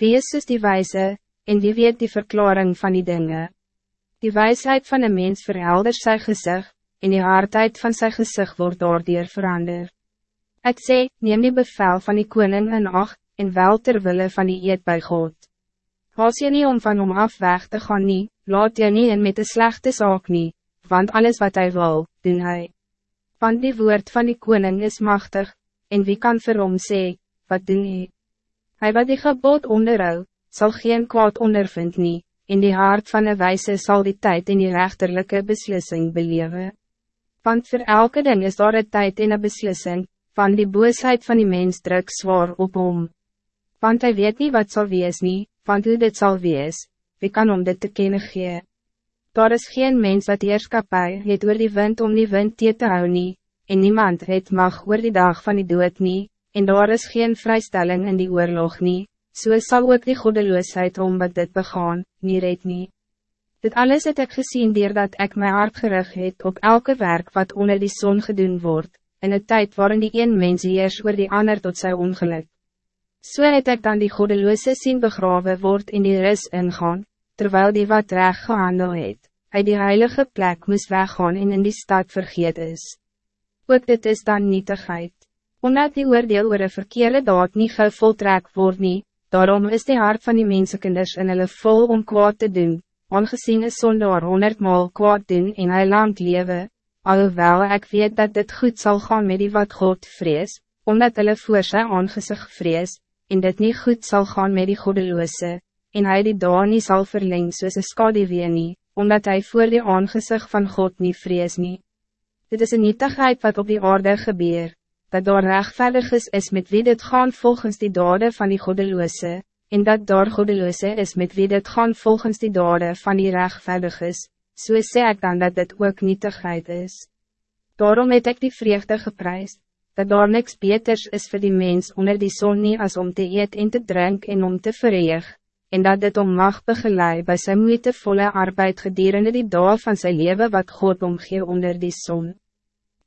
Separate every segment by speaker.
Speaker 1: Wie is soos die wijze, en wie weet die verklaring van die dingen? Die wijsheid van een mens verhelder sy gezicht, en die hardheid van sy gezicht wordt daardoor verander. Ik sê, neem die bevel van die koning in acht, en wel terwille van die eed bij God. Haas je niet om van hom af weg te gaan nie, laat je niet in met de slechte zaak nie, want alles wat hij wil, doen hij. Want die woord van die koning is machtig, en wie kan vir hom sê, wat doen hy? Hy wat die gebod onderhou, zal geen kwaad ondervind nie, en die hart van een wijze zal die tijd in die rechterlijke beslissing beleven. Want voor elke ding is daar een tijd in een beslissing, van die boosheid van die mens druk zwaar op hom. Want hij weet niet wat zal wees nie, want hoe dit zal wees, wie kan om dit te kennen gee? Daar is geen mens wat heerskapie het oor die wind om die wind te hou nie, en niemand het mag oor die dag van die dood nie, en daar is geen vrijstelling in die oorlog nie, so sal ook die goddeloosheid om wat dit begaan, nie red nie. Dit alles het ek gezien dier dat ek my hart gerig het op elke werk wat onder die zon gedoen wordt, in een tijd waarin die een mens heers oor die ander tot sy ongeluk. So het ek dan die goddeloose sien begraven word in die ris ingaan, terwijl die wat reg gehandel het, uit die heilige plek moest weggaan en in die stad vergeet is ook dit is dan nietigheid. Omdat die oordeel oor een verkeerde daad nie gevoltrek word nie, daarom is die hart van die mensekinders in hulle vol om kwaad te doen, aangezien is sondaar honderdmaal kwaad doen en hy lang lewe, alhoewel ek weet dat dit goed zal gaan met die wat God vrees, omdat hulle voor sy aangezicht vrees, en dit niet goed zal gaan met die goddeloose, en hy die daad nie sal verleng soos een skadewee nie, omdat hij voor die aangezicht van God niet vrees nie. Dit is een nietigheid wat op die aarde gebeur, dat daar rechtvaardig is, is met wie dit gaan volgens die dade van die goddeloze, en dat daar goddeloze is met wie dit gaan volgens die dade van die rechtvaardig is, so sê ek dan dat dit ook nietigheid is. Daarom het ek die vreugde geprijs, dat daar niks beters is voor die mens onder die zon nie as om te eet en te drinken en om te vereeg, en dat dit om mag begeleid bij zijn moeitevolle arbeid gedurende die dag van zijn leven wat God omgee onder die zon.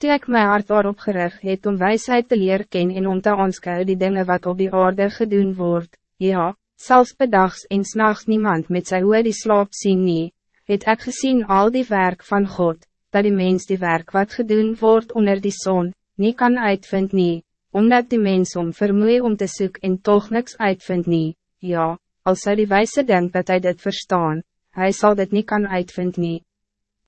Speaker 1: Toe ek my hart daarop gerig het om wijsheid te leer ken en om te aanskou die dingen wat op die aarde gedoen wordt, ja, zelfs bedags en s'nachts niemand met sy hoe die slaap sien nie, het ek gezien al die werk van God, dat die mens die werk wat gedoen wordt onder die zon, niet kan uitvind nie, omdat die mens om vermoei om te zoeken en toch niks uitvind nie, ja, als hij die wijze denkt dat hij dit verstaan, hij zal dit niet kan uitvinden.